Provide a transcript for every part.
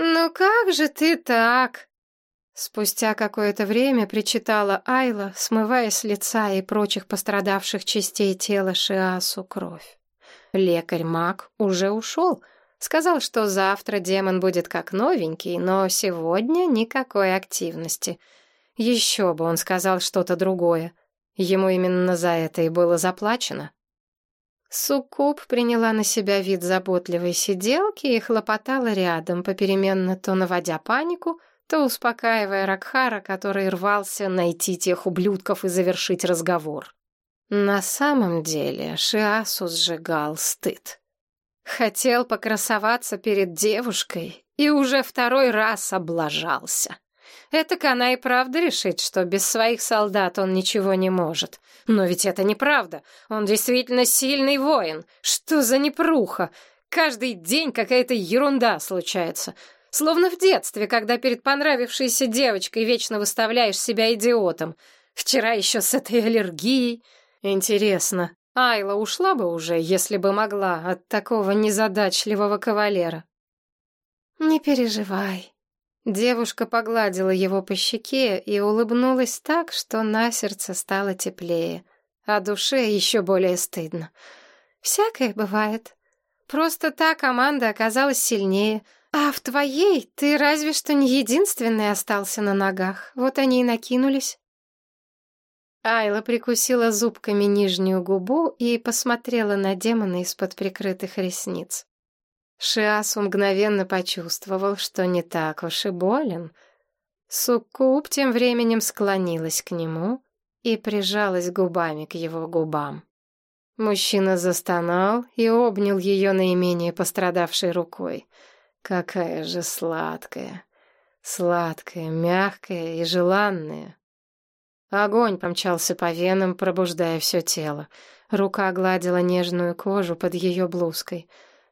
«Ну как же ты так?» Спустя какое-то время причитала Айла, смывая с лица и прочих пострадавших частей тела Шиасу кровь. Лекарь-маг уже ушел. Сказал, что завтра демон будет как новенький, но сегодня никакой активности. Еще бы он сказал что-то другое. Ему именно за это и было заплачено. Суккуб приняла на себя вид заботливой сиделки и хлопотала рядом, попеременно то наводя панику, то успокаивая Ракхара, который рвался найти тех ублюдков и завершить разговор. На самом деле Шиасу сжигал стыд. Хотел покрасоваться перед девушкой и уже второй раз облажался. Это она и правда решит, что без своих солдат он ничего не может. Но ведь это неправда. Он действительно сильный воин. Что за непруха? Каждый день какая-то ерунда случается. Словно в детстве, когда перед понравившейся девочкой вечно выставляешь себя идиотом. Вчера еще с этой аллергией. Интересно, Айла ушла бы уже, если бы могла, от такого незадачливого кавалера? Не переживай. Девушка погладила его по щеке и улыбнулась так, что на сердце стало теплее, а душе еще более стыдно. Всякое бывает. Просто та команда оказалась сильнее, а в твоей ты разве что не единственный остался на ногах. Вот они и накинулись. Айла прикусила зубками нижнюю губу и посмотрела на демона из-под прикрытых ресниц. Шиасу мгновенно почувствовал, что не так уж и болен. Суккуб тем временем склонилась к нему и прижалась губами к его губам. Мужчина застонал и обнял ее наименее пострадавшей рукой. Какая же сладкая, сладкая, мягкая и желанная. Огонь помчался по венам, пробуждая все тело. Рука гладила нежную кожу под ее блузкой.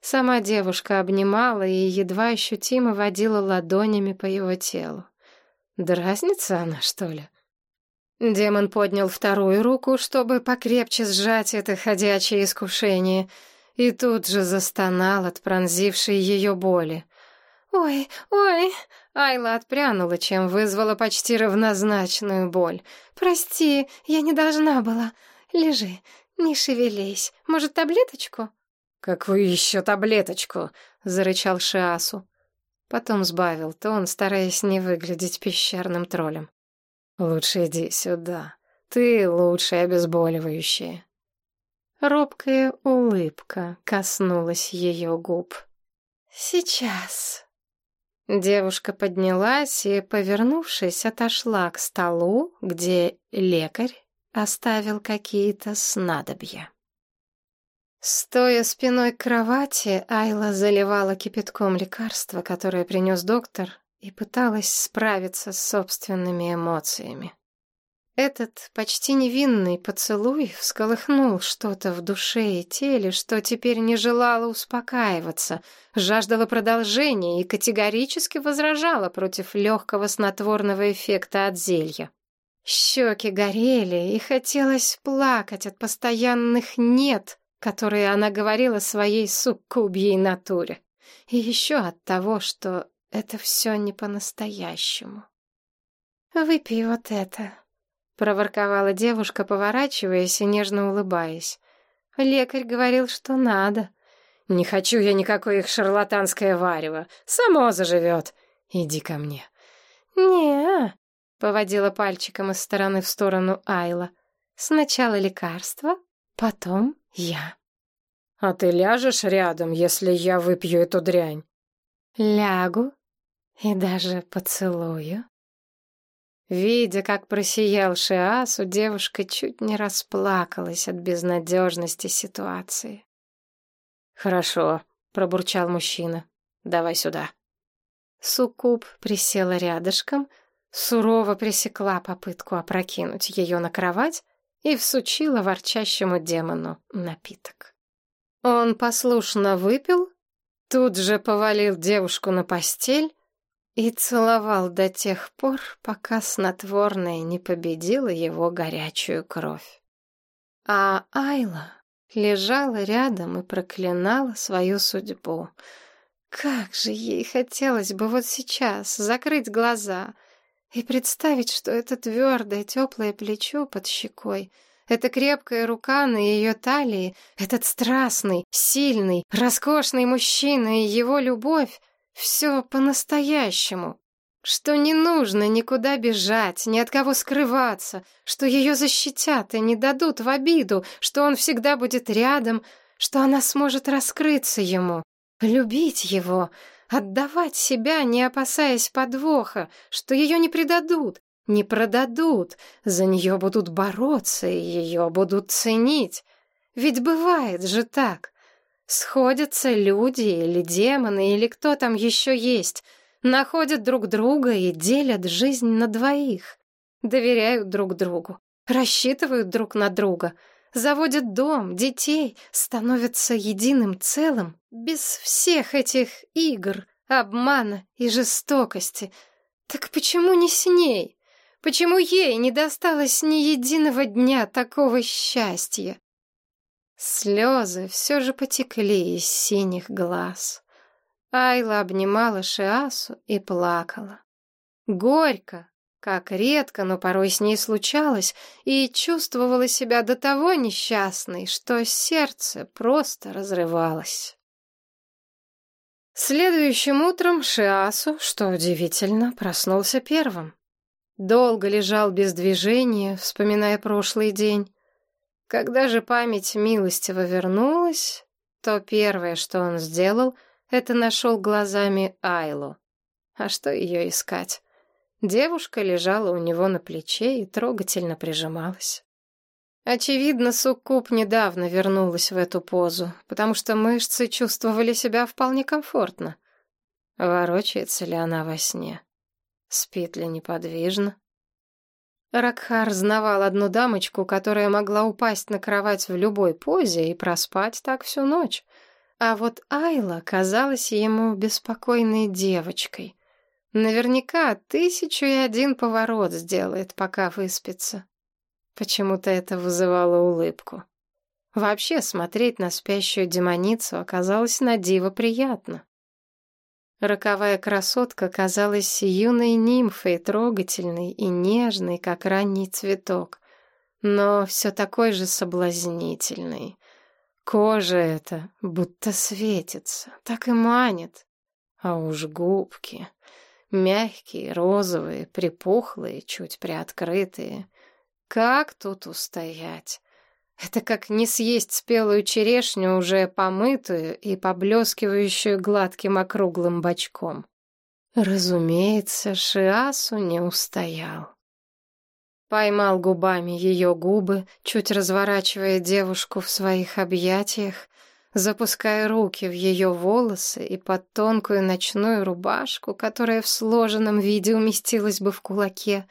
Сама девушка обнимала и едва ощутимо водила ладонями по его телу. Дразнится она, что ли? Демон поднял вторую руку, чтобы покрепче сжать это ходячее искушение, и тут же застонал от пронзившей ее боли. «Ой, ой!» Айла отпрянула, чем вызвала почти равнозначную боль. «Прости, я не должна была. Лежи, не шевелись. Может, таблеточку?» «Какую еще таблеточку?» — зарычал Шиасу. Потом сбавил тон, стараясь не выглядеть пещерным троллем. «Лучше иди сюда. Ты лучшее обезболивающее». Робкая улыбка коснулась ее губ. «Сейчас». Девушка поднялась и, повернувшись, отошла к столу, где лекарь оставил какие-то снадобья. Стоя спиной к кровати, Айла заливала кипятком лекарство, которое принес доктор, и пыталась справиться с собственными эмоциями. Этот почти невинный поцелуй всколыхнул что-то в душе и теле, что теперь не желало успокаиваться, жаждало продолжения и категорически возражало против легкого снотворного эффекта от зелья. Щеки горели, и хотелось плакать от постоянных «нет», которые она говорила своей суккубьей натуре. И еще от того, что это все не по-настоящему. «Выпей вот это», — проворковала девушка, поворачиваясь и нежно улыбаясь. Лекарь говорил, что надо. «Не хочу я никакое их шарлатанское варево. Само заживет. Иди ко мне». «Не-а», поводила пальчиком из стороны в сторону Айла. «Сначала лекарство, потом я». «А ты ляжешь рядом, если я выпью эту дрянь?» «Лягу и даже поцелую». Видя, как просиял Шиасу, девушка чуть не расплакалась от безнадежности ситуации. «Хорошо», — пробурчал мужчина. «Давай сюда». Суккуб присела рядышком, сурово пресекла попытку опрокинуть ее на кровать и всучила ворчащему демону напиток. Он послушно выпил, тут же повалил девушку на постель и целовал до тех пор, пока снотворное не победило его горячую кровь. А Айла лежала рядом и проклинала свою судьбу. Как же ей хотелось бы вот сейчас закрыть глаза и представить, что это твердое, теплое плечо под щекой, эта крепкая рука на ее талии, этот страстный, сильный, роскошный мужчина и его любовь — все по-настоящему. Что не нужно никуда бежать, ни от кого скрываться, что ее защитят и не дадут в обиду, что он всегда будет рядом, что она сможет раскрыться ему, любить его, отдавать себя, не опасаясь подвоха, что ее не предадут, не продадут, за нее будут бороться и ее будут ценить. Ведь бывает же так. Сходятся люди или демоны, или кто там еще есть, находят друг друга и делят жизнь на двоих, доверяют друг другу, рассчитывают друг на друга, заводят дом, детей, становятся единым целым, без всех этих игр, обмана и жестокости. Так почему не с ней? Почему ей не досталось ни единого дня такого счастья? Слезы все же потекли из синих глаз. Айла обнимала Шиасу и плакала. Горько, как редко, но порой с ней случалось, и чувствовала себя до того несчастной, что сердце просто разрывалось. Следующим утром Шиасу, что удивительно, проснулся первым. Долго лежал без движения, вспоминая прошлый день. Когда же память милостиво вернулась, то первое, что он сделал, это нашел глазами Айлу. А что ее искать? Девушка лежала у него на плече и трогательно прижималась. Очевидно, суккуб недавно вернулась в эту позу, потому что мышцы чувствовали себя вполне комфортно. Ворочается ли она во сне? Спит ли неподвижно? Ракхар знавал одну дамочку, которая могла упасть на кровать в любой позе и проспать так всю ночь. А вот Айла казалась ему беспокойной девочкой. Наверняка тысячу и один поворот сделает, пока выспится. Почему-то это вызывало улыбку. Вообще смотреть на спящую демоницу оказалось на диво приятно. Роковая красотка казалась юной нимфой, трогательной и нежной, как ранний цветок, но все такой же соблазнительной. Кожа эта будто светится, так и манит. А уж губки, мягкие, розовые, припухлые, чуть приоткрытые. Как тут устоять? Это как не съесть спелую черешню, уже помытую и поблескивающую гладким округлым бочком. Разумеется, Шиасу не устоял. Поймал губами ее губы, чуть разворачивая девушку в своих объятиях, запуская руки в ее волосы и под тонкую ночную рубашку, которая в сложенном виде уместилась бы в кулаке,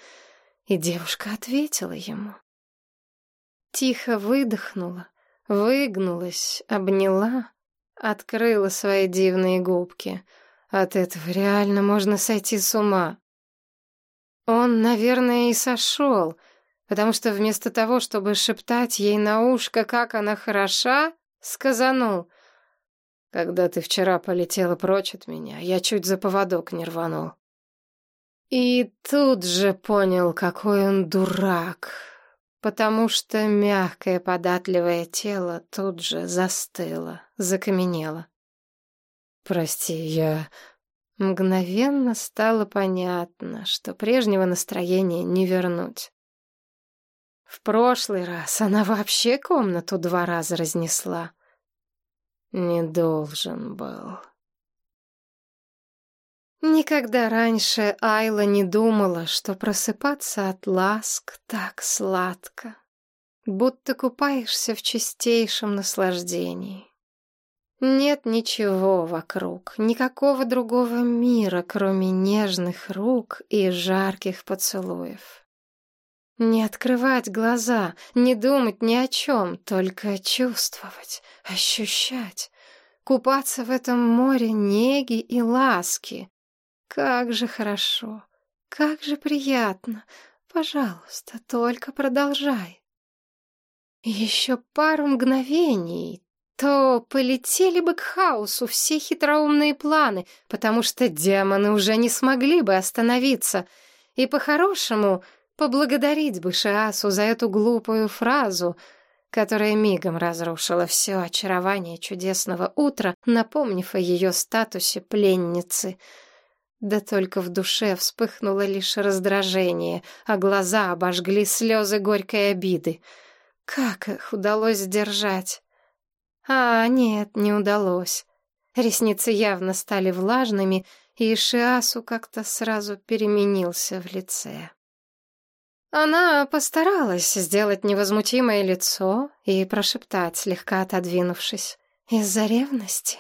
и девушка ответила ему. Тихо выдохнула, выгнулась, обняла, открыла свои дивные губки. От этого реально можно сойти с ума. Он, наверное, и сошел, потому что вместо того, чтобы шептать ей на ушко, как она хороша, сказанул. Когда ты вчера полетела прочь от меня, я чуть за поводок не рванул. И тут же понял, какой он дурак потому что мягкое податливое тело тут же застыло, закаменело. «Прости, я...» Мгновенно стало понятно, что прежнего настроения не вернуть. В прошлый раз она вообще комнату два раза разнесла. Не должен был. Никогда раньше Айла не думала, что просыпаться от ласк так сладко, будто купаешься в чистейшем наслаждении. Нет ничего вокруг, никакого другого мира, кроме нежных рук и жарких поцелуев. Не открывать глаза, не думать ни о чем, только чувствовать, ощущать, купаться в этом море неги и ласки, как же хорошо, как же приятно. Пожалуйста, только продолжай. Еще пару мгновений, то полетели бы к хаосу все хитроумные планы, потому что демоны уже не смогли бы остановиться. И по-хорошему поблагодарить бы Шиасу за эту глупую фразу, которая мигом разрушила все очарование чудесного утра, напомнив о ее статусе пленницы. Да только в душе вспыхнуло лишь раздражение, а глаза обожгли слезы горькой обиды. Как их удалось сдержать? А, нет, не удалось. Ресницы явно стали влажными, и Шиасу как-то сразу переменился в лице. Она постаралась сделать невозмутимое лицо и прошептать, слегка отодвинувшись. «Из-за ревности?»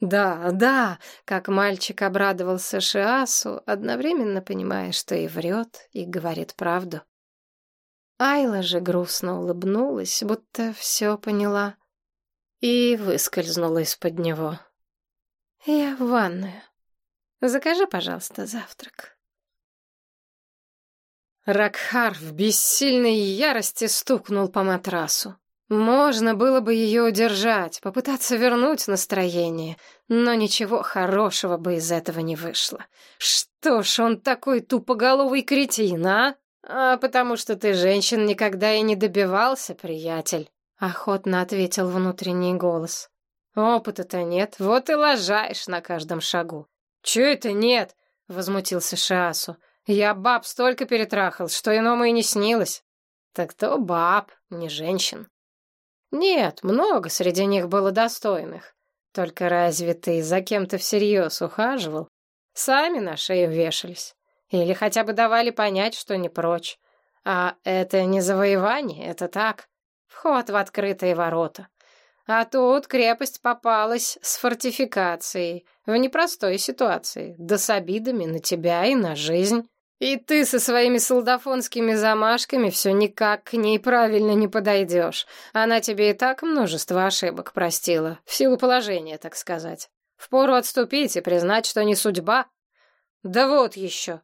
«Да, да», — как мальчик обрадовался Шиасу, одновременно понимая, что и врет, и говорит правду. Айла же грустно улыбнулась, будто все поняла и выскользнула из-под него. «Я в ванную. Закажи, пожалуйста, завтрак». Ракхар в бессильной ярости стукнул по матрасу. Можно было бы ее удержать, попытаться вернуть настроение, но ничего хорошего бы из этого не вышло. Что ж он такой тупоголовый кретин, а? А потому что ты женщин никогда и не добивался, приятель. Охотно ответил внутренний голос. Опыта-то нет, вот и лажаешь на каждом шагу. Чё это нет? Возмутился Шиасу. Я баб столько перетрахал, что иному и не снилось. Так то баб, не женщин. Нет, много среди них было достойных. Только разве ты за кем-то всерьез ухаживал? Сами на шею вешались. Или хотя бы давали понять, что не прочь. А это не завоевание, это так. Вход в открытые ворота. А тут крепость попалась с фортификацией, в непростой ситуации, да с обидами на тебя и на жизнь. И ты со своими солдафонскими замашками все никак к ней правильно не подойдешь. Она тебе и так множество ошибок простила, в силу положения, так сказать. Впору отступить и признать, что не судьба. Да вот еще.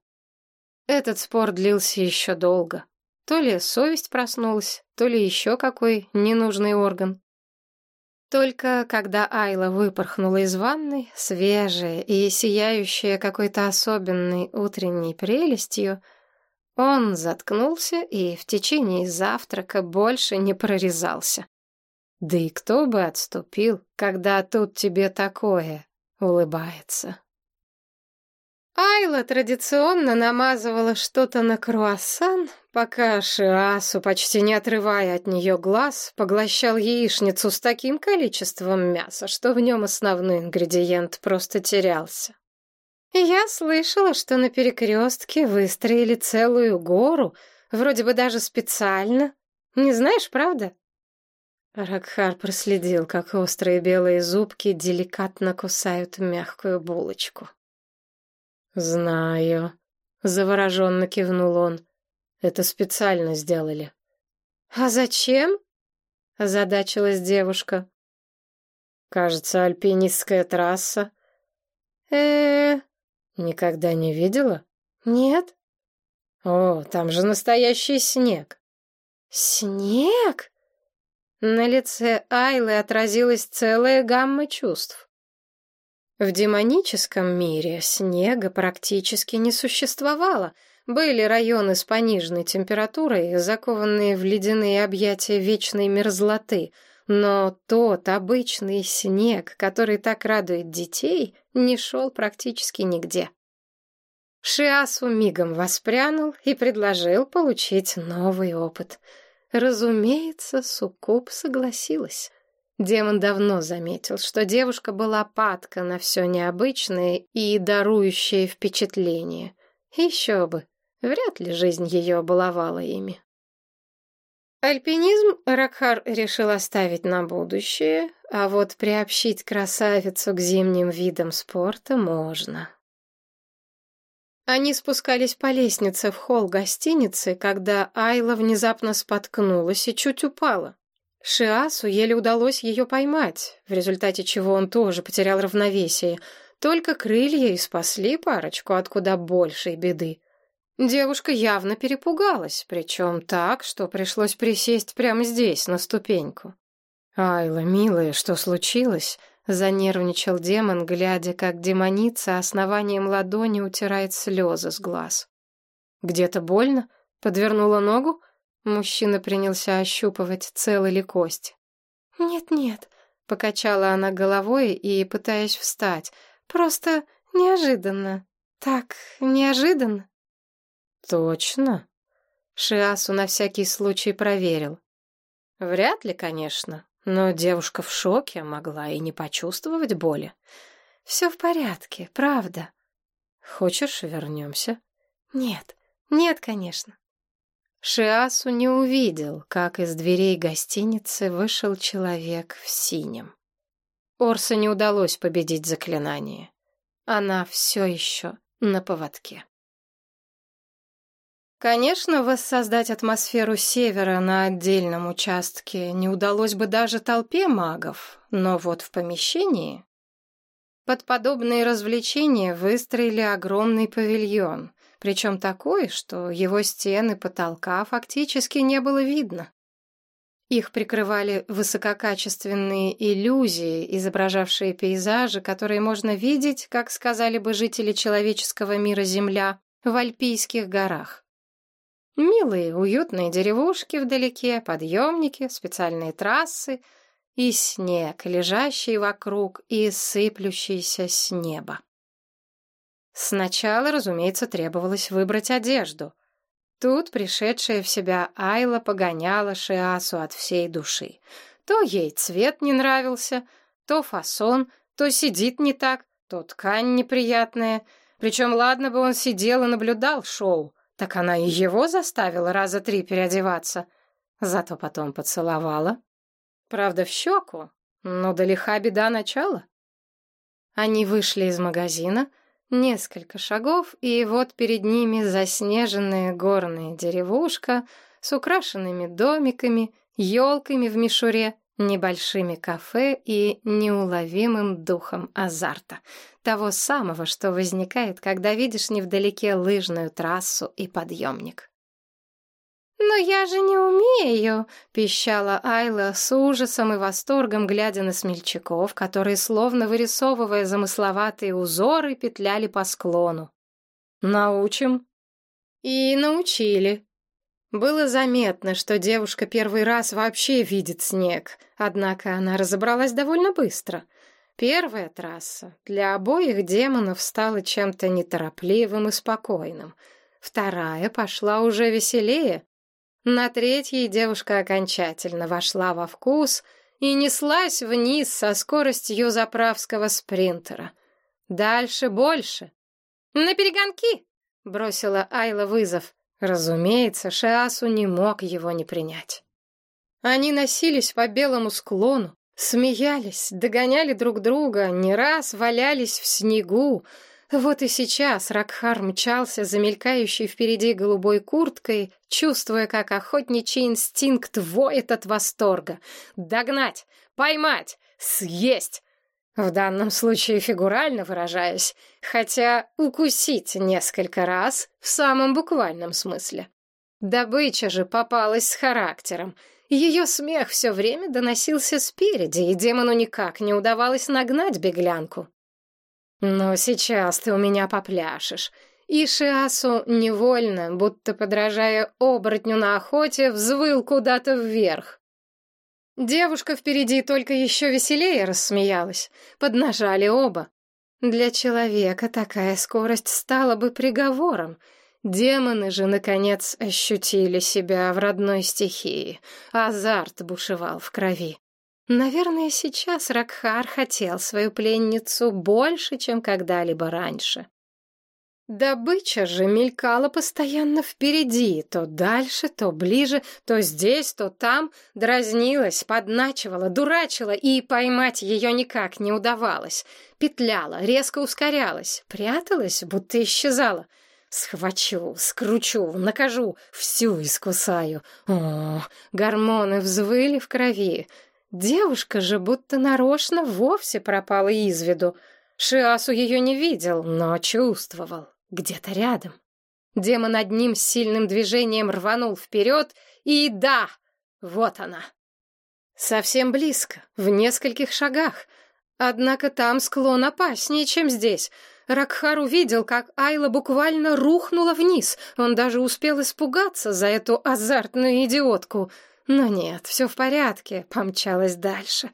Этот спор длился еще долго. То ли совесть проснулась, то ли еще какой ненужный орган. Только когда Айла выпорхнула из ванной, свежая и сияющая какой-то особенной утренней прелестью, он заткнулся и в течение завтрака больше не прорезался. Да и кто бы отступил, когда тут тебе такое улыбается. Айла традиционно намазывала что-то на круассан, пока Шиасу, почти не отрывая от нее глаз, поглощал яичницу с таким количеством мяса, что в нем основной ингредиент просто терялся. я слышала, что на перекрестке выстроили целую гору, вроде бы даже специально. Не знаешь, правда? Ракхар проследил, как острые белые зубки деликатно кусают мягкую булочку. «Знаю», — завороженно кивнул он. «Это специально сделали». «А зачем?» — озадачилась девушка. «Кажется, альпинистская трасса». э Никогда не видела?» «Нет». «О, там же настоящий снег». «Снег?» На лице Айлы отразилась целая гамма чувств. В демоническом мире снега практически не существовало. Были районы с пониженной температурой, закованные в ледяные объятия вечной мерзлоты, но тот обычный снег, который так радует детей, не шел практически нигде. Шиасу мигом воспрянул и предложил получить новый опыт. Разумеется, Суккуб согласилась. Демон давно заметил, что девушка была падка на все необычное и дарующее впечатление. Еще бы, вряд ли жизнь ее баловала ими. Альпинизм Ракхар решил оставить на будущее, а вот приобщить красавицу к зимним видам спорта можно. Они спускались по лестнице в холл гостиницы, когда Айла внезапно споткнулась и чуть упала. Шиасу еле удалось ее поймать, в результате чего он тоже потерял равновесие. Только крылья и спасли парочку от куда большей беды. Девушка явно перепугалась, причем так, что пришлось присесть прямо здесь, на ступеньку. «Айла, милая, что случилось?» — занервничал демон, глядя, как демоница основанием ладони утирает слезы с глаз. «Где-то больно? Подвернула ногу?» Мужчина принялся ощупывать, целы ли кости. «Нет-нет», — покачала она головой и, пытаясь встать, — «просто неожиданно. Так, неожиданно». «Точно?» Шиасу на всякий случай проверил. Вряд ли, конечно, но девушка в шоке могла и не почувствовать боли. Все в порядке, правда. Хочешь, вернемся? Нет, нет, конечно. Шиасу не увидел, как из дверей гостиницы вышел человек в синем. Орса не удалось победить заклинание. Она все еще на поводке. Конечно, воссоздать атмосферу севера на отдельном участке не удалось бы даже толпе магов, но вот в помещении... Под подобные развлечения выстроили огромный павильон, причем такой, что его стены потолка фактически не было видно. Их прикрывали высококачественные иллюзии, изображавшие пейзажи, которые можно видеть, как сказали бы жители человеческого мира Земля, в Альпийских горах. Милые, уютные деревушки вдалеке, подъемники, специальные трассы и снег, лежащий вокруг и сыплющийся с неба. Сначала, разумеется, требовалось выбрать одежду. Тут пришедшая в себя Айла погоняла Шиасу от всей души. То ей цвет не нравился, то фасон, то сидит не так, то ткань неприятная. Причем ладно бы он сидел и наблюдал шоу, так она и его заставила раза три переодеваться. Зато потом поцеловала. Правда, в щеку, но далека беда начала. Они вышли из магазина, несколько шагов, и вот перед ними заснеженная горная деревушка с украшенными домиками, елками в мишуре, небольшими кафе и неуловимым духом азарта. Того самого, что возникает, когда видишь невдалеке лыжную трассу и подъемник. «Но я же не умею!» — пищала Айла с ужасом и восторгом, глядя на смельчаков, которые, словно вырисовывая замысловатые узоры, петляли по склону. «Научим?» И научили. Было заметно, что девушка первый раз вообще видит снег, однако она разобралась довольно быстро. Первая трасса для обоих демонов стала чем-то неторопливым и спокойным. Вторая пошла уже веселее. На третьей девушка окончательно вошла во вкус и неслась вниз со скоростью заправского спринтера. Дальше больше. «На перегонки!» — бросила Айла вызов. Разумеется, Шиасу не мог его не принять. Они носились по белому склону, смеялись, догоняли друг друга, не раз валялись в снегу. Вот и сейчас Ракхар мчался за мелькающей впереди голубой курткой, чувствуя, как охотничий инстинкт воет от восторга. Догнать, поймать, съесть. В данном случае фигурально выражаясь, хотя укусить несколько раз в самом буквальном смысле. Добыча же попалась с характером. Ее смех все время доносился спереди, и демону никак не удавалось нагнать беглянку. «Но сейчас ты у меня попляшешь». И Шиасу невольно, будто подражая оборотню на охоте, взвыл куда-то вверх. Девушка впереди только еще веселее рассмеялась. Поднажали оба. Для человека такая скорость стала бы приговором. Демоны же, наконец, ощутили себя в родной стихии. Азарт бушевал в крови. Наверное, сейчас Ракхар хотел свою пленницу больше, чем когда-либо раньше. Добыча же мелькала постоянно впереди, то дальше, то ближе, то здесь, то там, дразнилась, подначивала, дурачила, и поймать ее никак не удавалось. Петляла, резко ускорялась, пряталась, будто исчезала. Схвачу, скручу, накажу, всю искусаю. О, гормоны взвыли в крови. Девушка же будто нарочно вовсе пропала из виду. Шиасу ее не видел, но чувствовал. Где-то рядом. Демон одним сильным движением рванул вперед, и да, вот она. Совсем близко, в нескольких шагах. Однако там склон опаснее, чем здесь. Ракхар увидел, как Айла буквально рухнула вниз. Он даже успел испугаться за эту азартную идиотку. Но нет, все в порядке, помчалась дальше.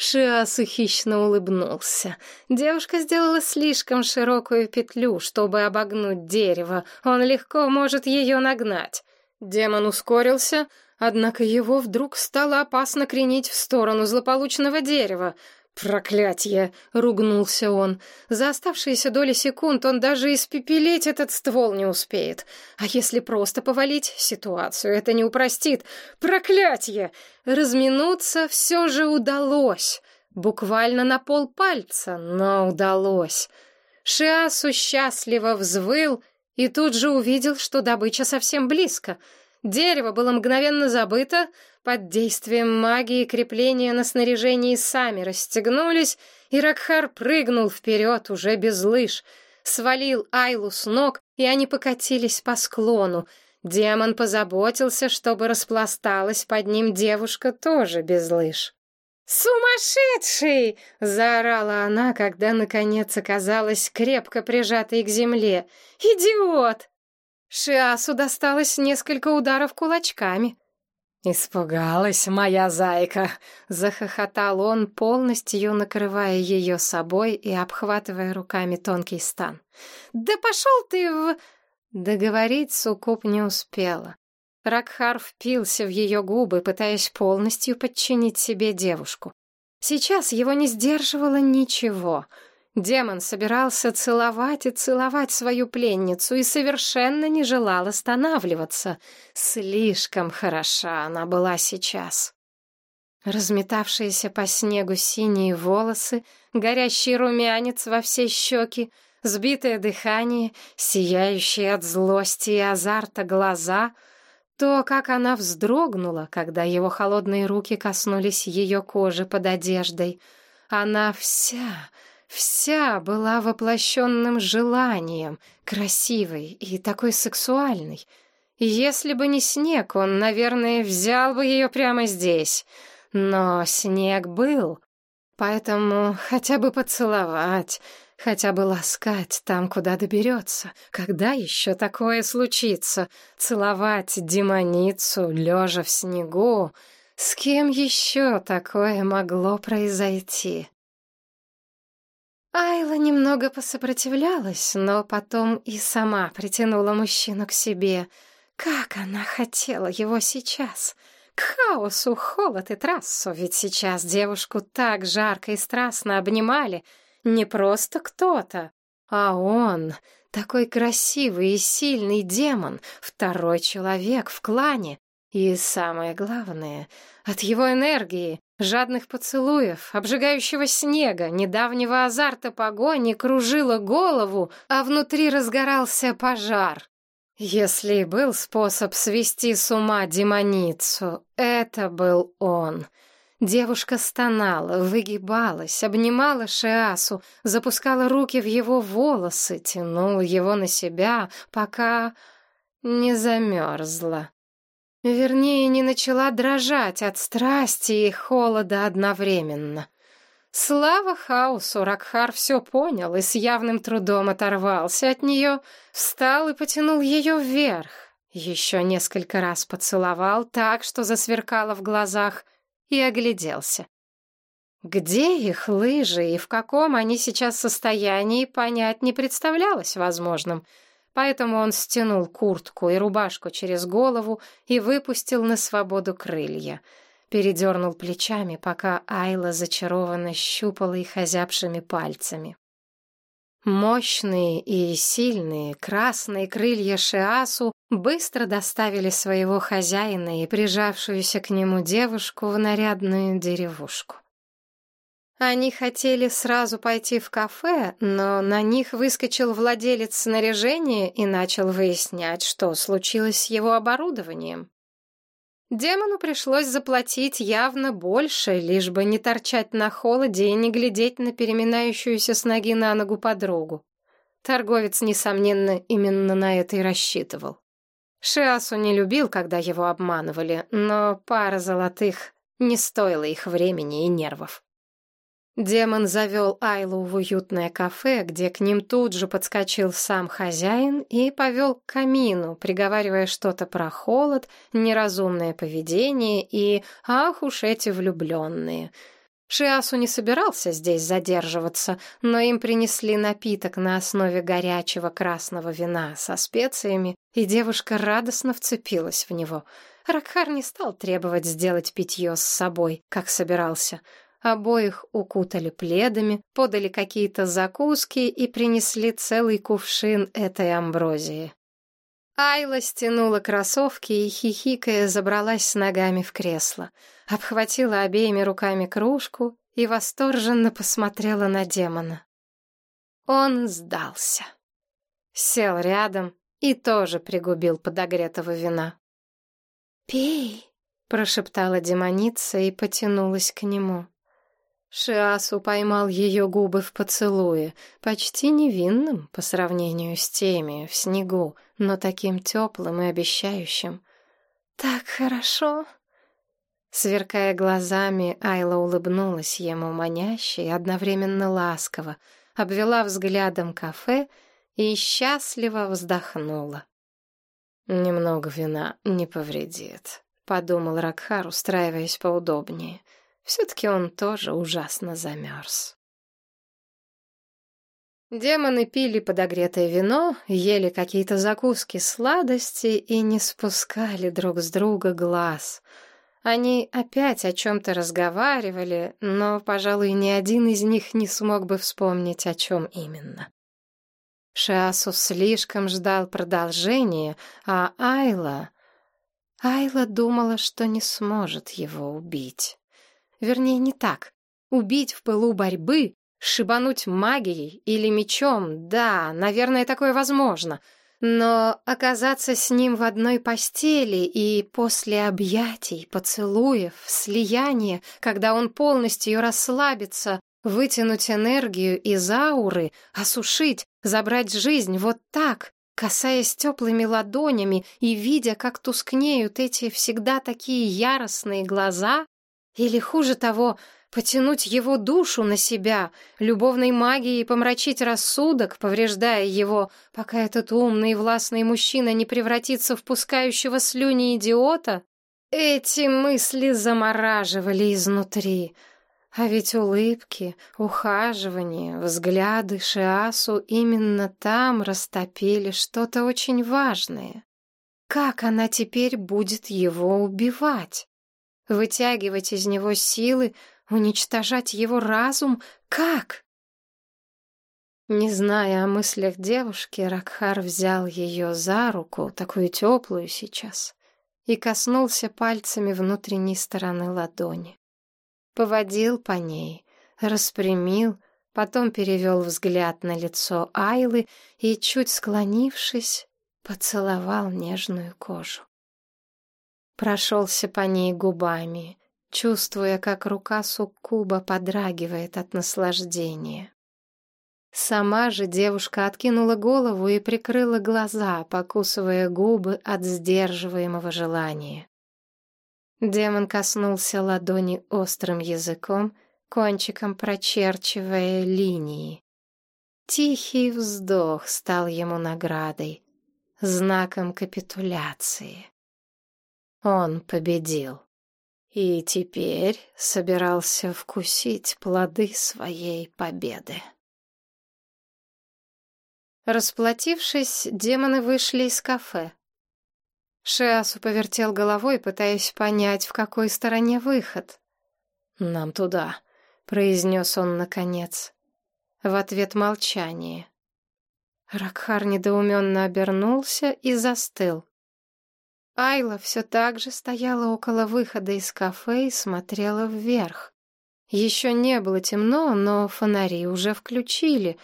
Шиасу хищно улыбнулся. Девушка сделала слишком широкую петлю, чтобы обогнуть дерево. Он легко может ее нагнать. Демон ускорился, однако его вдруг стало опасно кренить в сторону злополучного дерева. «Проклятье!» — ругнулся он. За оставшиеся доли секунд он даже испепелить этот ствол не успеет. А если просто повалить, ситуацию это не упростит. «Проклятье!» Разминуться все же удалось. Буквально на полпальца, но удалось. Шиасу счастливо взвыл и тут же увидел, что добыча совсем близко — Дерево было мгновенно забыто, под действием магии крепления на снаряжении сами расстегнулись, и Ракхар прыгнул вперед уже без лыж, свалил Айлу с ног, и они покатились по склону. Демон позаботился, чтобы распласталась под ним девушка тоже без лыж. «Сумасшедший!» — заорала она, когда, наконец, оказалась крепко прижатой к земле. «Идиот!» Шиасу досталось несколько ударов кулачками. «Испугалась моя зайка!» — захохотал он, полностью накрывая ее собой и обхватывая руками тонкий стан. «Да пошел ты в...» Договорить Сукуб не успела. Ракхар впился в ее губы, пытаясь полностью подчинить себе девушку. Сейчас его не сдерживало ничего — Демон собирался целовать и целовать свою пленницу и совершенно не желал останавливаться. Слишком хороша она была сейчас. Разметавшиеся по снегу синие волосы, горящий румянец во все щеки, сбитое дыхание, сияющие от злости и азарта глаза — то, как она вздрогнула, когда его холодные руки коснулись ее кожи под одеждой. Она вся Вся была воплощенным желанием, красивой и такой сексуальной. Если бы не снег, он, наверное, взял бы ее прямо здесь. Но снег был, поэтому хотя бы поцеловать, хотя бы ласкать там, куда доберется. Когда еще такое случится? Целовать демоницу, лежа в снегу? С кем еще такое могло произойти? Айла немного посопротивлялась, но потом и сама притянула мужчину к себе. Как она хотела его сейчас! К хаосу, холод и трассу, ведь сейчас девушку так жарко и страстно обнимали. Не просто кто-то, а он, такой красивый и сильный демон, второй человек в клане. И самое главное, от его энергии, жадных поцелуев, обжигающего снега, недавнего азарта погони кружило голову, а внутри разгорался пожар. Если и был способ свести с ума демоницу, это был он. Девушка стонала, выгибалась, обнимала Шиасу, запускала руки в его волосы, тянула его на себя, пока не замерзла. Вернее, не начала дрожать от страсти и холода одновременно. Слава хаосу, Ракхар все понял и с явным трудом оторвался от нее, встал и потянул ее вверх. Еще несколько раз поцеловал так, что засверкало в глазах, и огляделся. Где их лыжи и в каком они сейчас состоянии, понять не представлялось возможным — поэтому он стянул куртку и рубашку через голову и выпустил на свободу крылья. Передернул плечами, пока Айла зачарованно щупала их озябшими пальцами. Мощные и сильные красные крылья Шиасу быстро доставили своего хозяина и прижавшуюся к нему девушку в нарядную деревушку. Они хотели сразу пойти в кафе, но на них выскочил владелец снаряжения и начал выяснять, что случилось с его оборудованием. Демону пришлось заплатить явно больше, лишь бы не торчать на холоде и не глядеть на переминающуюся с ноги на ногу подругу. Торговец, несомненно, именно на это и рассчитывал. Шиасу не любил, когда его обманывали, но пара золотых Не стоило их времени и нервов. Демон завел Айлу в уютное кафе, где к ним тут же подскочил сам хозяин и повел к камину, приговаривая что-то про холод, неразумное поведение и «ах уж эти влюбленные». Шиасу не собирался здесь задерживаться, но им принесли напиток на основе горячего красного вина со специями, и девушка радостно вцепилась в него. Ракхар не стал требовать сделать питье с собой, как собирался — Обоих укутали пледами, подали какие-то закуски и принесли целый кувшин этой амброзии. Айла стянула кроссовки и, хихикая, забралась с ногами в кресло, обхватила обеими руками кружку и восторженно посмотрела на демона. Он сдался. Сел рядом и тоже пригубил подогретого вина. «Пей», — прошептала демоница и потянулась к нему. Шиасу поймал ее губы в поцелуе, почти невинным по сравнению с теми в снегу, но таким теплым и обещающим. «Так хорошо!» Сверкая глазами, Айла улыбнулась ему маняще и одновременно ласково, обвела взглядом кафе и счастливо вздохнула. «Немного вина не повредит», — подумал Ракхар, устраиваясь поудобнее — все-таки он тоже ужасно замерз. Демоны пили подогретое вино, ели какие-то закуски, сладости и не спускали друг с друга глаз. Они опять о чем-то разговаривали, но, пожалуй, ни один из них не смог бы вспомнить, о чем именно. Шиасу слишком ждал продолжения, а Айла... Айла думала, что не сможет его убить. Вернее, не так. Убить в пылу борьбы, шибануть магией или мечом, да, наверное, такое возможно. Но оказаться с ним в одной постели и после объятий, поцелуев, слияния, когда он полностью расслабится, вытянуть энергию из ауры, осушить, забрать жизнь вот так, касаясь теплыми ладонями и видя, как тускнеют эти всегда такие яростные глаза, или, хуже того, потянуть его душу на себя, любовной магией помрачить рассудок, повреждая его, пока этот умный и властный мужчина не превратится в пускающего слюни идиота? Эти мысли замораживали изнутри. А ведь улыбки, ухаживания, взгляды Шиасу именно там растопили что-то очень важное. Как она теперь будет его убивать? Вытягивать из него силы, уничтожать его разум? Как? Не зная о мыслях девушки, Ракхар взял ее за руку, такую теплую сейчас, и коснулся пальцами внутренней стороны ладони. Поводил по ней, распрямил, потом перевел взгляд на лицо Айлы и, чуть склонившись, поцеловал нежную кожу прошелся по ней губами, чувствуя, как рука суккуба подрагивает от наслаждения. Сама же девушка откинула голову и прикрыла глаза, покусывая губы от сдерживаемого желания. Демон коснулся ладони острым языком, кончиком прочерчивая линии. Тихий вздох стал ему наградой, знаком капитуляции. Он победил. И теперь собирался вкусить плоды своей победы. Расплатившись, демоны вышли из кафе. Шиасу повертел головой, пытаясь понять, в какой стороне выход. «Нам туда», — произнес он наконец. В ответ молчание. Ракхар недоуменно обернулся и застыл. Айла все так же стояла около выхода из кафе и смотрела вверх. Еще не было темно, но фонари уже включили,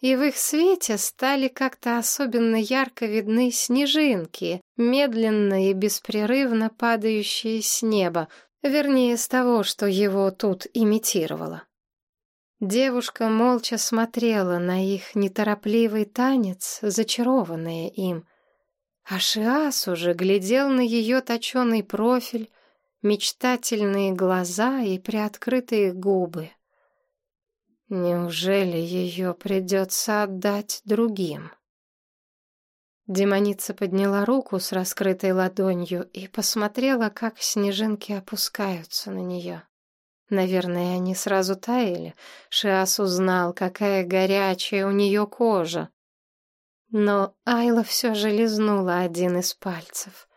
и в их свете стали как-то особенно ярко видны снежинки, медленно и беспрерывно падающие с неба, вернее, с того, что его тут имитировало. Девушка молча смотрела на их неторопливый танец, зачарованная им — а Шиас уже глядел на ее точеный профиль мечтательные глаза и приоткрытые губы. Неужели ее придется отдать другим? Демоница подняла руку с раскрытой ладонью и посмотрела, как снежинки опускаются на нее. Наверное, они сразу таяли. Шиас узнал, какая горячая у нее кожа. Но Айла все же лизнула один из пальцев.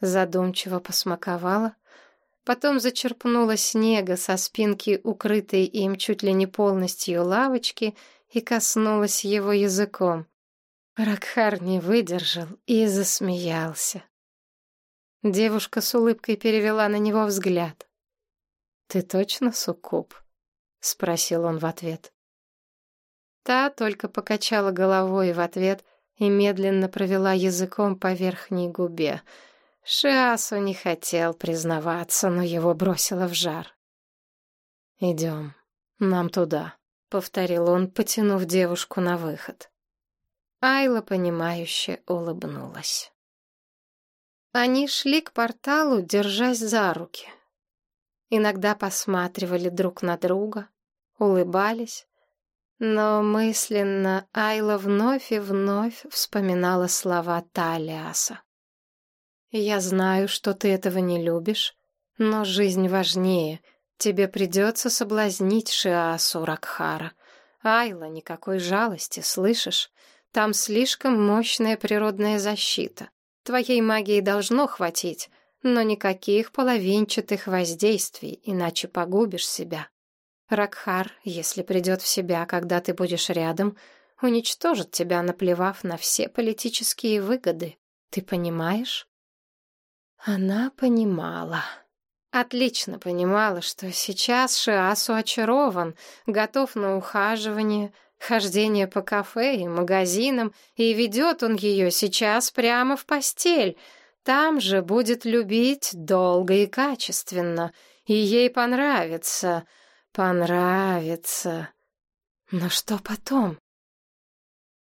Задумчиво посмаковала, потом зачерпнула снега со спинки, укрытой им чуть ли не полностью лавочки, и коснулась его языком. Ракхар не выдержал и засмеялся. Девушка с улыбкой перевела на него взгляд. «Ты точно суккуб?» — спросил он в ответ. Та только покачала головой в ответ и медленно провела языком по верхней губе. Шиасу не хотел признаваться, но его бросило в жар. «Идем, нам туда», — повторил он, потянув девушку на выход. Айла, понимающе улыбнулась. Они шли к порталу, держась за руки. Иногда посматривали друг на друга, улыбались, но мысленно Айла вновь и вновь вспоминала слова Талиаса. «Я знаю, что ты этого не любишь, но жизнь важнее. Тебе придется соблазнить Шиасу Ракхара. Айла, никакой жалости, слышишь? Там слишком мощная природная защита. Твоей магии должно хватить, но никаких половинчатых воздействий, иначе погубишь себя. Ракхар, если придет в себя, когда ты будешь рядом, уничтожит тебя, наплевав на все политические выгоды. Ты понимаешь? Она понимала. Отлично понимала, что сейчас Шиасу очарован, готов на ухаживание — хождение по кафе и магазинам, и ведет он ее сейчас прямо в постель. Там же будет любить долго и качественно, и ей понравится, понравится. Но что потом?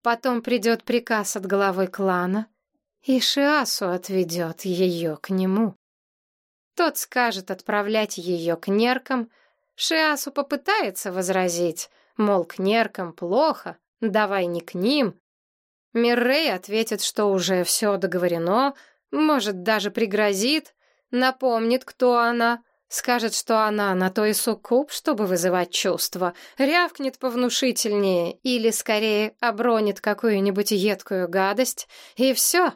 Потом придет приказ от главы клана, и Шиасу отведет ее к нему. Тот скажет отправлять ее к неркам, Шиасу попытается возразить — Мол, к неркам плохо, давай не к ним. Миррей ответит, что уже все договорено, может, даже пригрозит, напомнит, кто она, скажет, что она на то и суккуб, чтобы вызывать чувства, рявкнет повнушительнее или, скорее, обронит какую-нибудь едкую гадость, и все,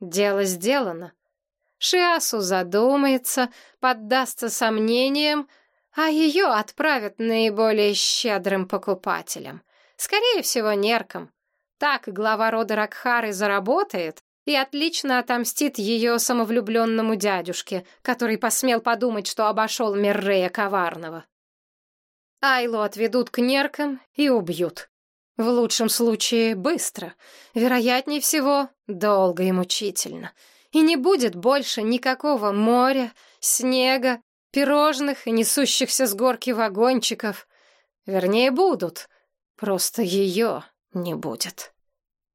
дело сделано. Шиасу задумается, поддастся сомнениям, а ее отправят наиболее щедрым покупателям. Скорее всего, неркам. Так глава рода Ракхары заработает и отлично отомстит ее самовлюбленному дядюшке, который посмел подумать, что обошел Меррея Коварного. Айлу отведут к неркам и убьют. В лучшем случае быстро, вероятнее всего долго и мучительно. И не будет больше никакого моря, снега пирожных и несущихся с горки вагончиков. Вернее, будут, просто ее не будет.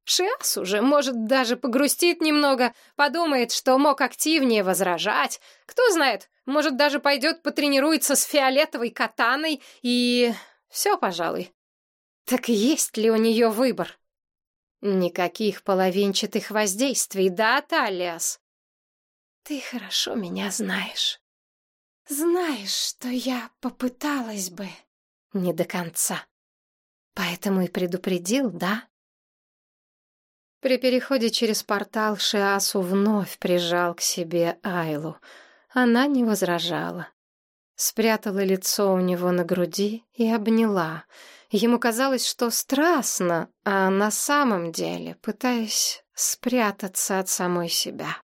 Шиас уже, может, даже погрустит немного, подумает, что мог активнее возражать. Кто знает, может, даже пойдет потренируется с фиолетовой катаной и... Все, пожалуй. Так есть ли у нее выбор? Никаких половинчатых воздействий, да, Талиас? Ты хорошо меня знаешь. Знаешь, что я попыталась бы не до конца. Поэтому и предупредил, да? При переходе через портал Шиасу вновь прижал к себе Айлу. Она не возражала. Спрятала лицо у него на груди и обняла. Ему казалось, что страстно, а на самом деле пытаясь спрятаться от самой себя.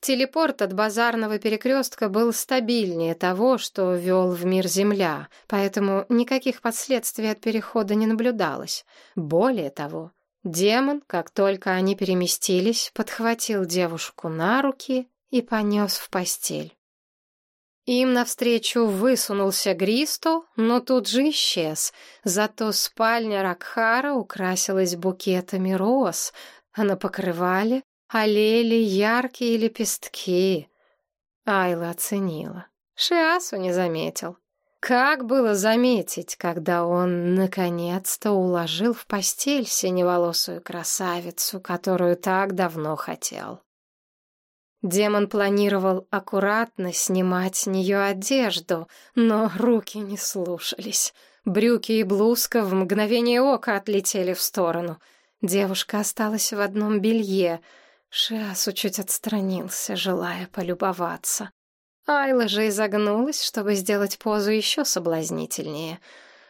Телепорт от базарного перекрестка был стабильнее того, что вел в мир Земля, поэтому никаких последствий от перехода не наблюдалось. Более того, демон, как только они переместились, подхватил девушку на руки и понес в постель. Им навстречу высунулся Гристо, но тут же исчез. Зато спальня Ракхара украсилась букетами роз, а на покрывале олели яркие лепестки. Айла оценила. Шиасу не заметил. Как было заметить, когда он наконец-то уложил в постель синеволосую красавицу, которую так давно хотел? Демон планировал аккуратно снимать с нее одежду, но руки не слушались. Брюки и блузка в мгновение ока отлетели в сторону. Девушка осталась в одном белье. Шиасу чуть отстранился, желая полюбоваться. Айла же изогнулась, чтобы сделать позу еще соблазнительнее.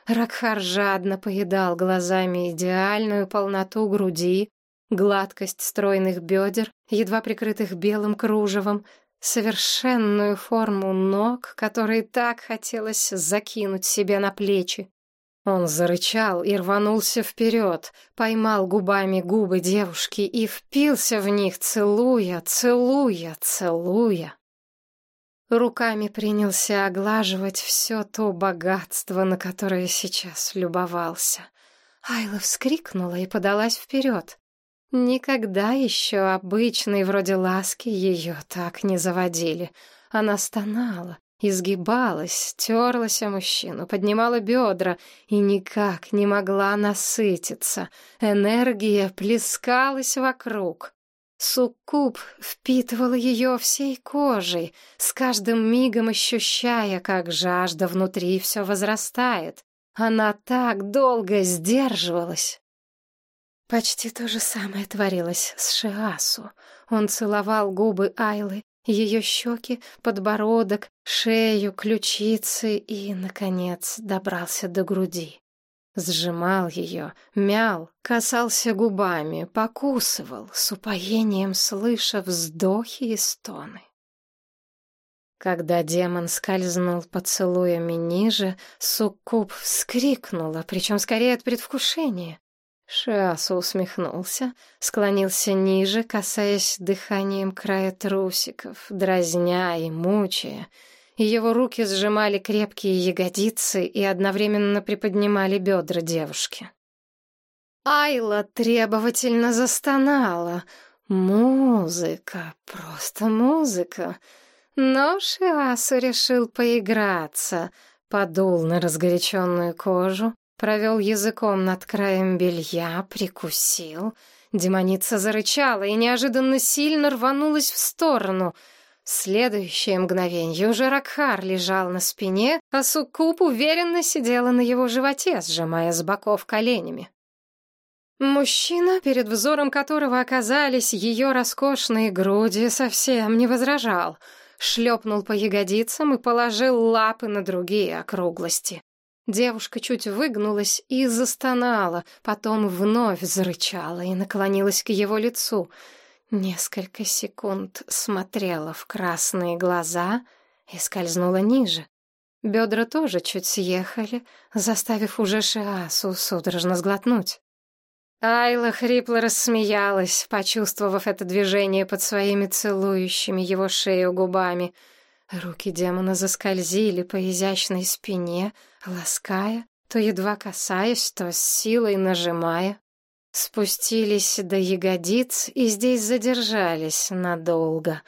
Ракхар жадно поедал глазами идеальную полноту груди, гладкость стройных бедер, едва прикрытых белым кружевом, совершенную форму ног, которые так хотелось закинуть себе на плечи. Он зарычал и рванулся вперед, поймал губами губы девушки и впился в них, целуя, целуя, целуя. Руками принялся оглаживать все то богатство, на которое сейчас любовался. Айла вскрикнула и подалась вперед. Никогда еще обычной вроде ласки ее так не заводили. Она стонала, изгибалась, терлась о мужчину, поднимала бедра и никак не могла насытиться. Энергия плескалась вокруг. Суккуб впитывал ее всей кожей, с каждым мигом ощущая, как жажда внутри все возрастает. Она так долго сдерживалась. Почти то же самое творилось с Шиасу. Он целовал губы Айлы, ее щеки, подбородок, шею, ключицы и, наконец, добрался до груди. Сжимал ее, мял, касался губами, покусывал, с упоением слыша вздохи и стоны. Когда демон скользнул поцелуями ниже, Суккуб вскрикнула, причем скорее от предвкушения. Шиасу усмехнулся, склонился ниже, касаясь дыханием края трусиков, дразня и мучая — его руки сжимали крепкие ягодицы и одновременно приподнимали бедра девушки. Айла требовательно застонала. Музыка, просто музыка. Но Шиасу решил поиграться, подул на разгоряченную кожу, провел языком над краем белья, прикусил. Демоница зарычала и неожиданно сильно рванулась в сторону — следующее мгновенье уже Ракхар лежал на спине, а Суккуб уверенно сидела на его животе, сжимая с боков коленями. Мужчина, перед взором которого оказались ее роскошные груди, совсем не возражал. Шлепнул по ягодицам и положил лапы на другие округлости. Девушка чуть выгнулась и застонала, потом вновь зарычала и наклонилась к его лицу — Несколько секунд смотрела в красные глаза и скользнула ниже. Бедра тоже чуть съехали, заставив уже Шиасу судорожно сглотнуть. Айла хрипло рассмеялась, почувствовав это движение под своими целующими его шею губами. Руки демона заскользили по изящной спине, лаская, то едва касаясь, то с силой нажимая. Спустились до ягодиц и здесь задержались надолго.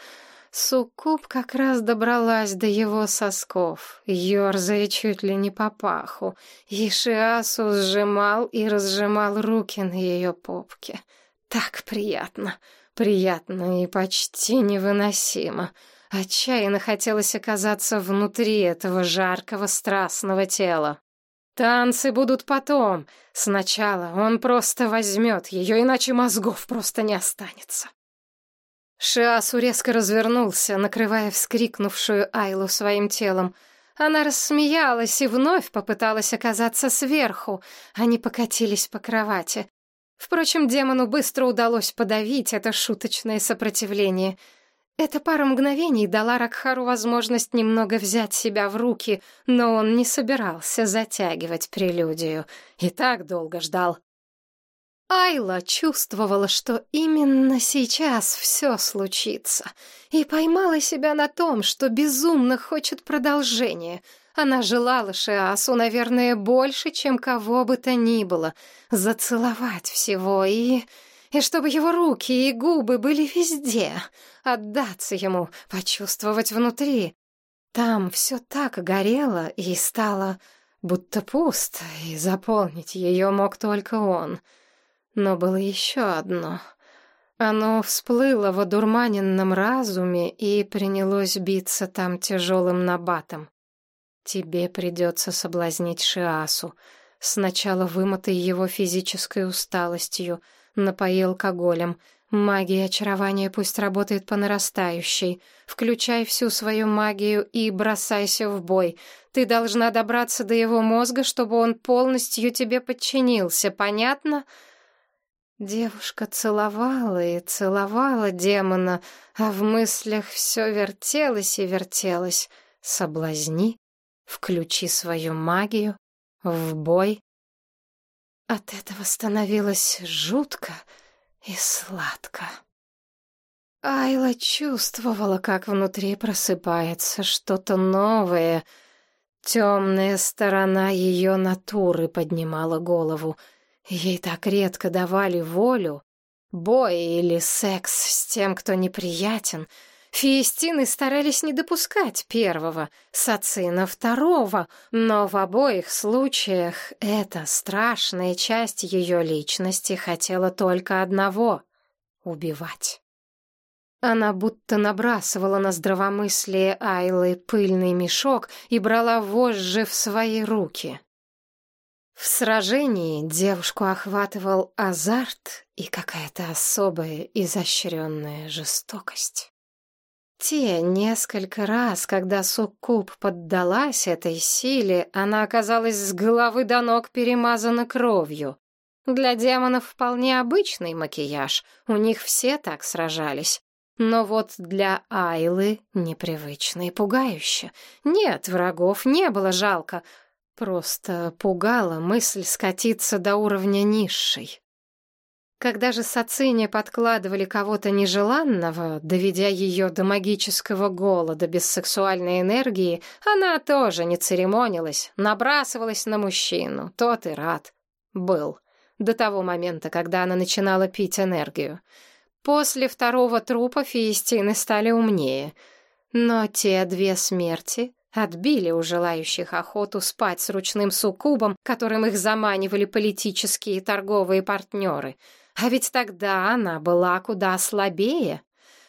Суккуб как раз добралась до его сосков, ерзая чуть ли не по паху. Ишиасу сжимал и разжимал руки на ее попке. Так приятно, приятно и почти невыносимо. Отчаянно хотелось оказаться внутри этого жаркого страстного тела. Танцы будут потом. Сначала он просто возьмет ее, иначе мозгов просто не останется. Шиасу резко развернулся, накрывая вскрикнувшую Айлу своим телом. Она рассмеялась и вновь попыталась оказаться сверху. Они покатились по кровати. Впрочем, демону быстро удалось подавить это шуточное сопротивление — эта пара мгновений дала Ракхару возможность немного взять себя в руки, но он не собирался затягивать прелюдию и так долго ждал. Айла чувствовала, что именно сейчас все случится, и поймала себя на том, что безумно хочет продолжения. Она желала Шиасу, наверное, больше, чем кого бы то ни было, зацеловать всего и и чтобы его руки и губы были везде, отдаться ему, почувствовать внутри. Там все так горело и стало будто пусто, и заполнить ее мог только он. Но было еще одно. Оно всплыло в одурманенном разуме и принялось биться там тяжелым набатом. Тебе придется соблазнить Шиасу. Сначала вымотай его физической усталостью, напои алкоголем. Магия очарования пусть работает по нарастающей. Включай всю свою магию и бросайся в бой. Ты должна добраться до его мозга, чтобы он полностью тебе подчинился, понятно? Девушка целовала и целовала демона, а в мыслях все вертелось и вертелось. Соблазни, Включи свою магию в бой. От этого становилось жутко и сладко. Айла чувствовала, как внутри просыпается что-то новое. Темная сторона ее натуры поднимала голову. Ей так редко давали волю. Бой или секс с тем, кто неприятен — Фиестины старались не допускать первого, Сацина второго, но в обоих случаях эта страшная часть ее личности хотела только одного — убивать. Она будто набрасывала на здравомыслие Айлы пыльный мешок и брала вожжи в свои руки. В сражении девушку охватывал азарт и какая-то особая изощренная жестокость. Те несколько раз, когда Суккуб поддалась этой силе, она оказалась с головы до ног перемазана кровью. Для демонов вполне обычный макияж, у них все так сражались. Но вот для Айлы непривычно и пугающе. Нет, врагов не было жалко, просто пугала мысль скатиться до уровня низшей. Когда же Сацине подкладывали кого-то нежеланного, доведя ее до магического голода без сексуальной энергии, она тоже не церемонилась, набрасывалась на мужчину, тот и рад. Был. До того момента, когда она начинала пить энергию. После второго трупа фиестины стали умнее. Но те две смерти отбили у желающих охоту спать с ручным суккубом, которым их заманивали политические и торговые партнеры — а ведь тогда она была куда слабее.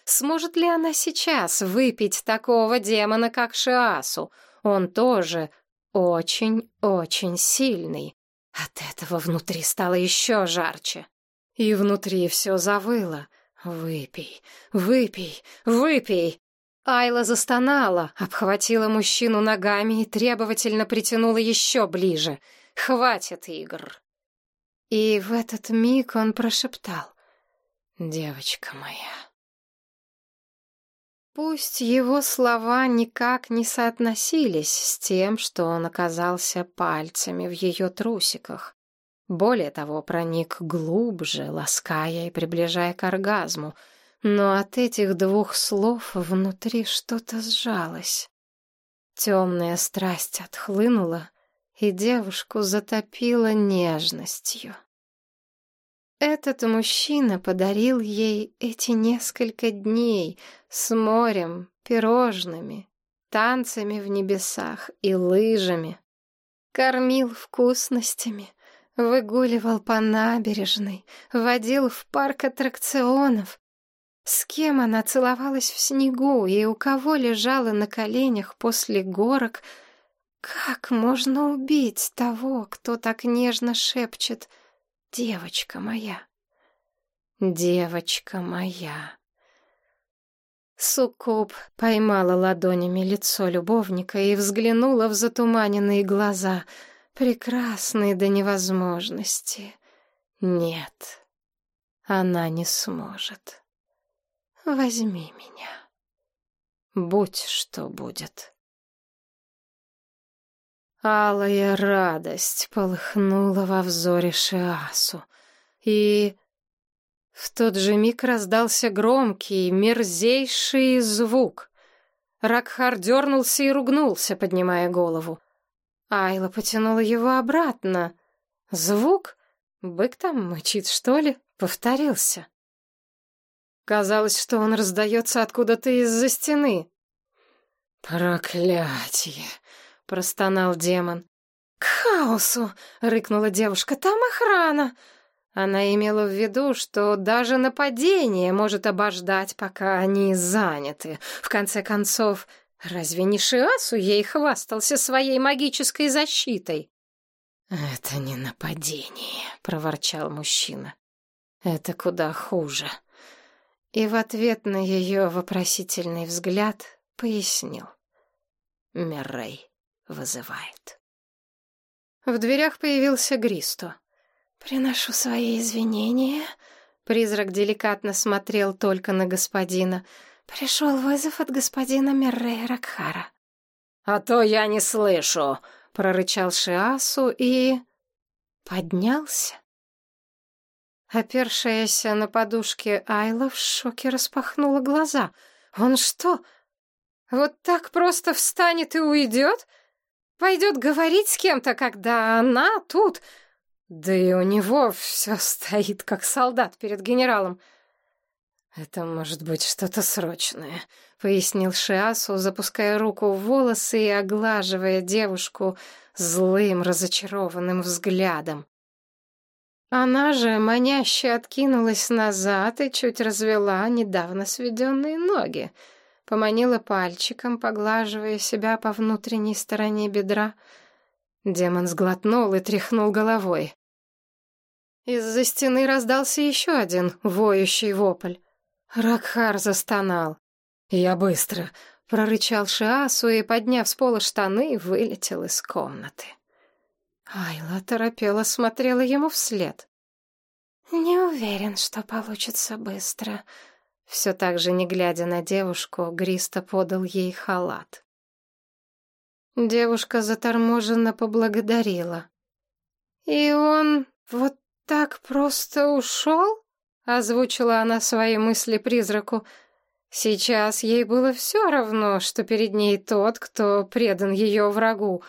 Сможет ли она сейчас выпить такого демона, как Шиасу? Он тоже очень-очень сильный. От этого внутри стало еще жарче. И внутри все завыло. «Выпей, выпей, выпей!» Айла застонала, обхватила мужчину ногами и требовательно притянула еще ближе. «Хватит игр!» И в этот миг он прошептал «Девочка моя». Пусть его слова никак не соотносились с тем, что он оказался пальцами в ее трусиках. Более того, проник глубже, лаская и приближая к оргазму. Но от этих двух слов внутри что-то сжалось. Темная страсть отхлынула, и девушку затопило нежностью. Этот мужчина подарил ей эти несколько дней с морем, пирожными, танцами в небесах и лыжами. Кормил вкусностями, выгуливал по набережной, водил в парк аттракционов. С кем она целовалась в снегу и у кого лежала на коленях после горок — как можно убить того, кто так нежно шепчет «Девочка моя, девочка моя»? Суккуб поймала ладонями лицо любовника и взглянула в затуманенные глаза, прекрасные до невозможности. Нет, она не сможет. Возьми меня. Будь что будет. Алая радость полыхнула во взоре Шиасу. И в тот же миг раздался громкий, мерзейший звук. Ракхар дернулся и ругнулся, поднимая голову. Айла потянула его обратно. Звук Бык там мычит, что ли? Повторился. Казалось, что он раздается откуда-то из-за стены. «Проклятие!» — простонал демон. «К хаосу!» — рыкнула девушка. «Там охрана!» Она имела в виду, что даже нападение может обождать, пока они заняты. В конце концов, разве не Шиасу ей хвастался своей магической защитой? «Это не нападение», — проворчал мужчина. «Это куда хуже». И в ответ на ее вопросительный взгляд пояснил. Миррей вызывает. В дверях появился Гристо. «Приношу свои извинения». Призрак деликатно смотрел только на господина. «Пришел вызов от господина Меррея Ракхара». «А то я не слышу», — прорычал Шиасу и... поднялся. Опершаяся на подушке Айла в шоке распахнула глаза. «Он что, вот так просто встанет и уйдет? Пойдет говорить с кем-то, когда она тут...» Да и у него все стоит, как солдат перед генералом. «Это может быть что-то срочное», — пояснил Шиасу, запуская руку в волосы и оглаживая девушку злым, разочарованным взглядом. Она же маняще откинулась назад и чуть развела недавно сведенные ноги, поманила пальчиком, поглаживая себя по внутренней стороне бедра — Демон сглотнул и тряхнул головой. Из-за стены раздался еще один воющий вопль. Ракхар застонал. «Я быстро!» — прорычал Шиасу и, подняв с пола штаны, вылетел из комнаты. Айла торопела смотрела ему вслед. «Не уверен, что получится быстро». Все так же, не глядя на девушку, Гриста подал ей халат. Девушка заторможенно поблагодарила. «И он вот так просто ушел?» — озвучила она свои мысли призраку. Сейчас ей было все равно, что перед ней тот, кто предан ее врагу,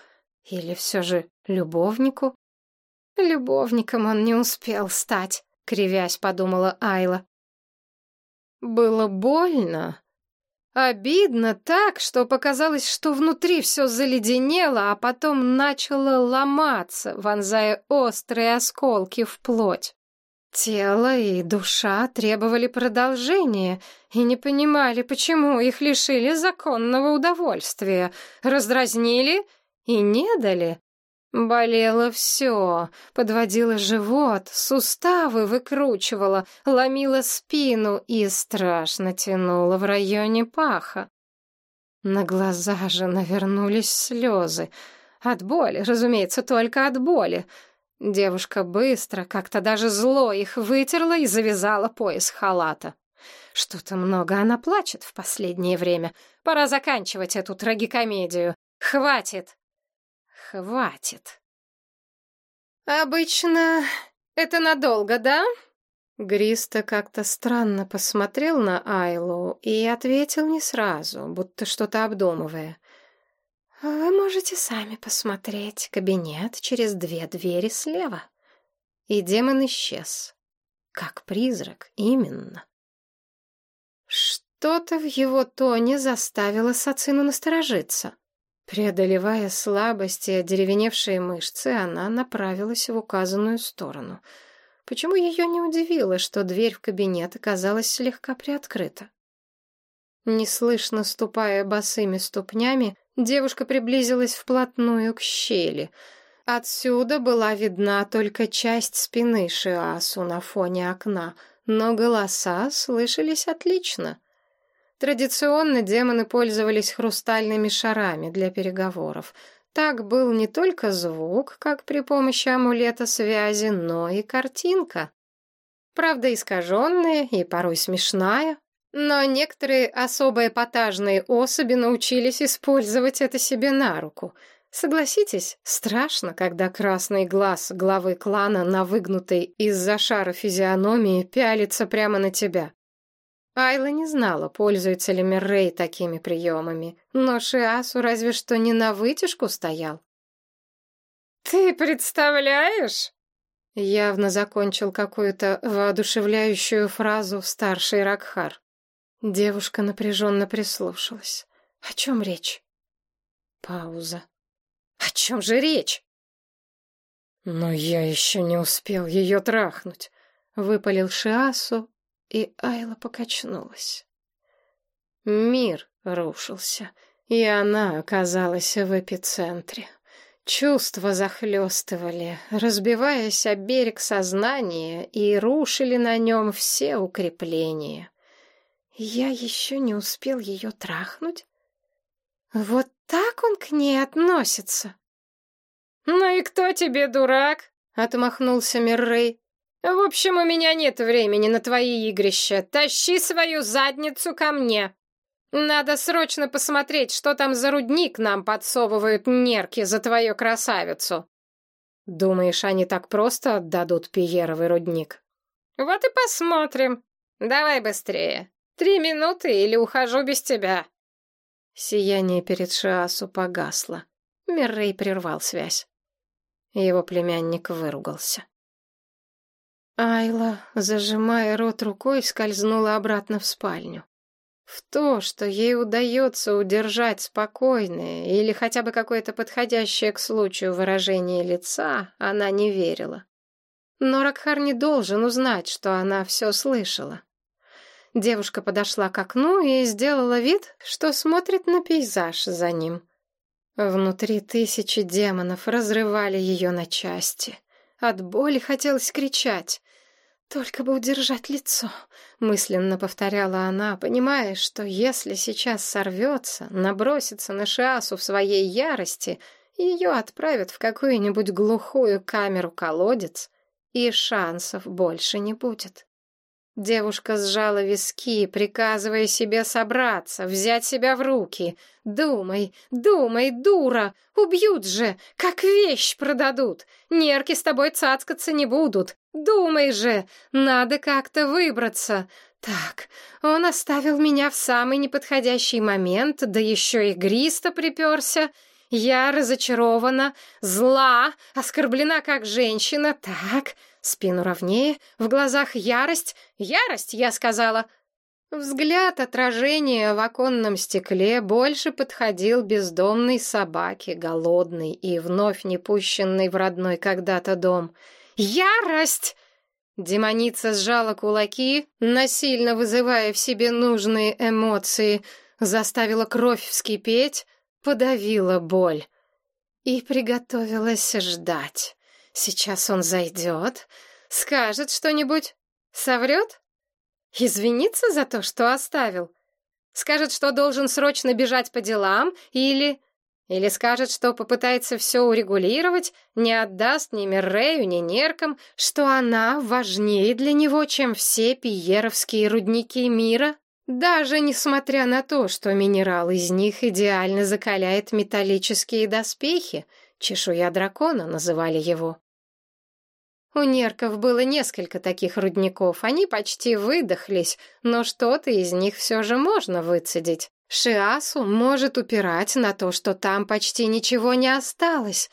или все же любовнику. Любовником он не успел стать, кривясь, подумала Айла. Было больно, Обидно так, что показалось, что внутри все заледенело, а потом начало ломаться, вонзая острые осколки в плоть. Тело и душа требовали продолжения и не понимали, почему их лишили законного удовольствия, раздразнили и не дали. Болело все, подводило живот, суставы выкручивало, ломило спину и страшно тянуло в районе паха. На глаза же навернулись слезы. От боли, разумеется, только от боли. Девушка быстро, как-то даже зло их вытерла и завязала пояс халата. Что-то много она плачет в последнее время. Пора заканчивать эту трагикомедию. Хватит! Хватит. Обычно это надолго, да? Гриста как-то странно посмотрел на Айлу и ответил не сразу, будто что-то обдумывая. «Вы можете сами посмотреть. Кабинет через две двери слева». И демон исчез. Как призрак, именно. Что-то в его тоне заставило Сацину насторожиться. Преодолевая слабости и одеревеневшие мышцы, она направилась в указанную сторону. Почему ее не удивило, что дверь в кабинет оказалась слегка приоткрыта? Неслышно ступая босыми ступнями, девушка приблизилась вплотную к щели. Отсюда была видна только часть спины Шиасу на фоне окна, но голоса слышались отлично. Традиционно демоны пользовались хрустальными шарами для переговоров. Так был не только звук, как при помощи амулета связи, но и картинка. Правда, искаженная и порой смешная, но некоторые особо эпатажные особи научились использовать это себе на руку. Согласитесь, страшно, когда красный глаз главы клана на выгнутой из-за шара физиономии пялится прямо на тебя. Айла не знала, пользуется ли Миррей такими приемами, но Шиасу разве что не на вытяжку стоял. «Ты представляешь?» Явно закончил какую-то воодушевляющую фразу старший Ракхар. Девушка напряженно прислушалась. О чем речь? Пауза. О чем же речь? Но я еще не успел ее трахнуть. Выпалил Шиасу, и Айла покачнулась. Мир рушился, и она оказалась в эпицентре. Чувства захлестывали, разбиваясь о берег сознания, и рушили на нем все укрепления. Я еще не успел ее трахнуть? Вот так он к ней относится. «Ну и кто тебе дурак?» — отмахнулся Миррей. «В общем, у меня нет времени на твои игрища. Тащи свою задницу ко мне!» Надо срочно посмотреть, что там за рудник нам подсовывают нерки за твою красавицу. Думаешь, они так просто отдадут Пьеровый рудник? Вот и посмотрим. Давай быстрее. Три минуты или ухожу без тебя. Сияние перед Шиасу погасло. Миррей прервал связь. Его племянник выругался. Айла, зажимая рот рукой, скользнула обратно в спальню. В то, что ей удается удержать спокойное или хотя бы какое-то подходящее к случаю выражение лица, она не верила. Но Ракхар не должен узнать, что она все слышала. Девушка подошла к окну и сделала вид, что смотрит на пейзаж за ним. Внутри тысячи демонов разрывали ее на части. От боли хотелось кричать. «Только бы удержать лицо», — мысленно повторяла она, понимая, что если сейчас сорвется, набросится на Шиасу в своей ярости, ее отправят в какую-нибудь глухую камеру-колодец, и шансов больше не будет. Девушка сжала виски, приказывая себе собраться, взять себя в руки. «Думай, думай, дура! Убьют же! Как вещь продадут! Нерки с тобой цацкаться не будут! Думай же! Надо как-то выбраться!» Так, он оставил меня в самый неподходящий момент, да еще и Гриста приперся. Я разочарована, зла, оскорблена как женщина. Так, Спину ровнее, в глазах ярость. Ярость, я сказала. Взгляд отражения в оконном стекле больше подходил бездомной собаке, голодной и вновь не пущенной в родной когда-то дом. «Ярость!» Демоница сжала кулаки, насильно вызывая в себе нужные эмоции, заставила кровь вскипеть, подавила боль и приготовилась ждать. Сейчас он зайдет, скажет что-нибудь, соврет? Извинится за то, что оставил? Скажет, что должен срочно бежать по делам или... Или скажет, что попытается все урегулировать, не отдаст ни Меррею, ни Неркам, что она важнее для него, чем все пиеровские рудники мира, даже несмотря на то, что минерал из них идеально закаляет металлические доспехи, чешуя дракона называли его. У нерков было несколько таких рудников, они почти выдохлись, но что-то из них все же можно выцедить. Шиасу может упирать на то, что там почти ничего не осталось.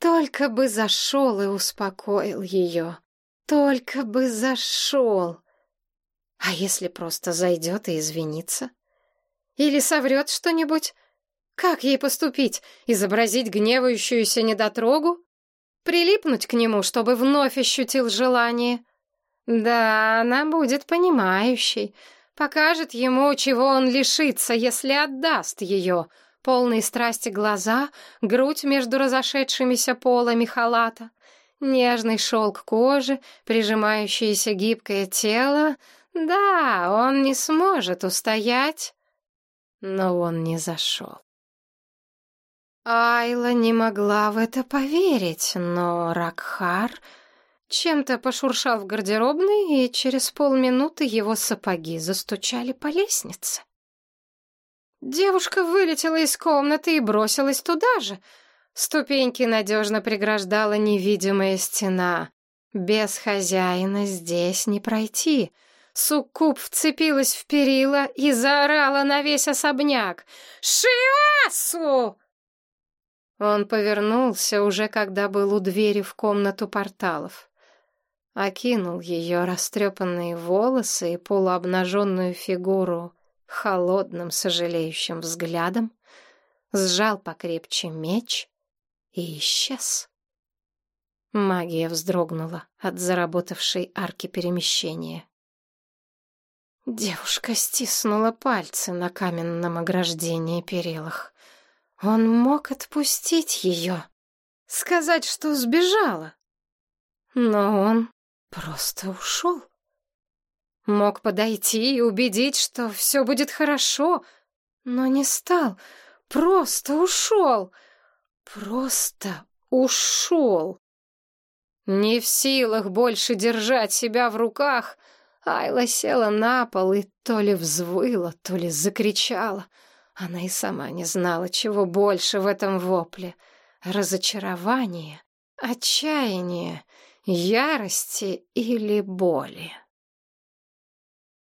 Только бы зашел и успокоил ее. Только бы зашел. А если просто зайдет и извинится? Или соврет что-нибудь? Как ей поступить? Изобразить гневающуюся недотрогу? Прилипнуть к нему, чтобы вновь ощутил желание. Да, она будет понимающей. Покажет ему, чего он лишится, если отдаст ее. Полные страсти глаза, грудь между разошедшимися полами халата, нежный шелк кожи, прижимающееся гибкое тело. Да, он не сможет устоять, но он не зашел. Айла не могла в это поверить, но Ракхар чем-то пошуршал в гардеробной, и через полминуты его сапоги застучали по лестнице. Девушка вылетела из комнаты и бросилась туда же. Ступеньки надежно преграждала невидимая стена. Без хозяина здесь не пройти. Суккуб вцепилась в перила и заорала на весь особняк. «Шиасу!» Он повернулся уже, когда был у двери в комнату порталов. Окинул ее растрепанные волосы и полуобнаженную фигуру холодным, сожалеющим взглядом, сжал покрепче меч и исчез. Магия вздрогнула от заработавшей арки перемещения. Девушка стиснула пальцы на каменном ограждении перилах. Он мог отпустить ее, сказать, что сбежала. Но он просто ушел. Мог подойти и убедить, что все будет хорошо, но не стал. Просто ушел. Просто ушел. Не в силах больше держать себя в руках, Айла села на пол и то ли взвыла, то ли закричала. Она и сама не знала, чего больше в этом вопле. Разочарование, отчаяние, ярости или боли.